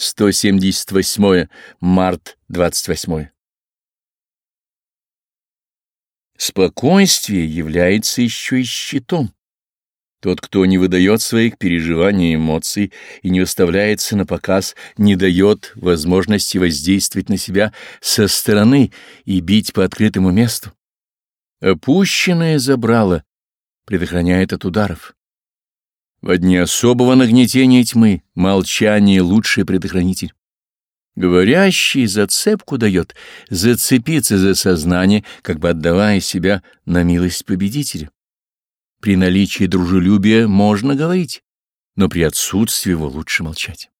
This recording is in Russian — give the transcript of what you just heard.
178. Март 28. Спокойствие является еще и щитом. Тот, кто не выдает своих переживаний и эмоций и не выставляется на показ, не дает возможности воздействовать на себя со стороны и бить по открытому месту. Опущенное забрало предохраняет от ударов. В дни особого нагнетения тьмы молчание — лучший предохранитель. Говорящий зацепку дает, зацепиться за сознание, как бы отдавая себя на милость победителя. При наличии дружелюбия можно говорить, но при отсутствии его лучше молчать.